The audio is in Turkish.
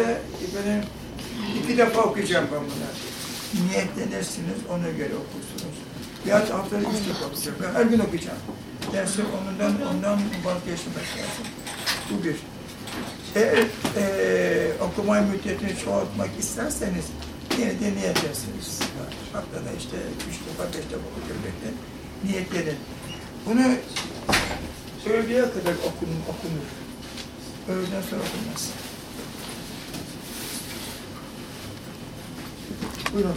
Haftada benim iki defa okuyacağım ben bunu. Niyetlenirsiniz, ona göre okursunuz. Ya haftada üç defa okuyacağım. Ben her gün okuyacağım. Dersi ondan, ondan vazgeçmek lazım. Bu bir. Eğer e, okuma müddetini çoğaltmak isterseniz yine de niyet edersiniz. Haftada işte üç defa, beş defa okuyacak niyetlenin. Bunu öğleye kadar okunur, okunur. Öğleden sonra okunmaz. 이런.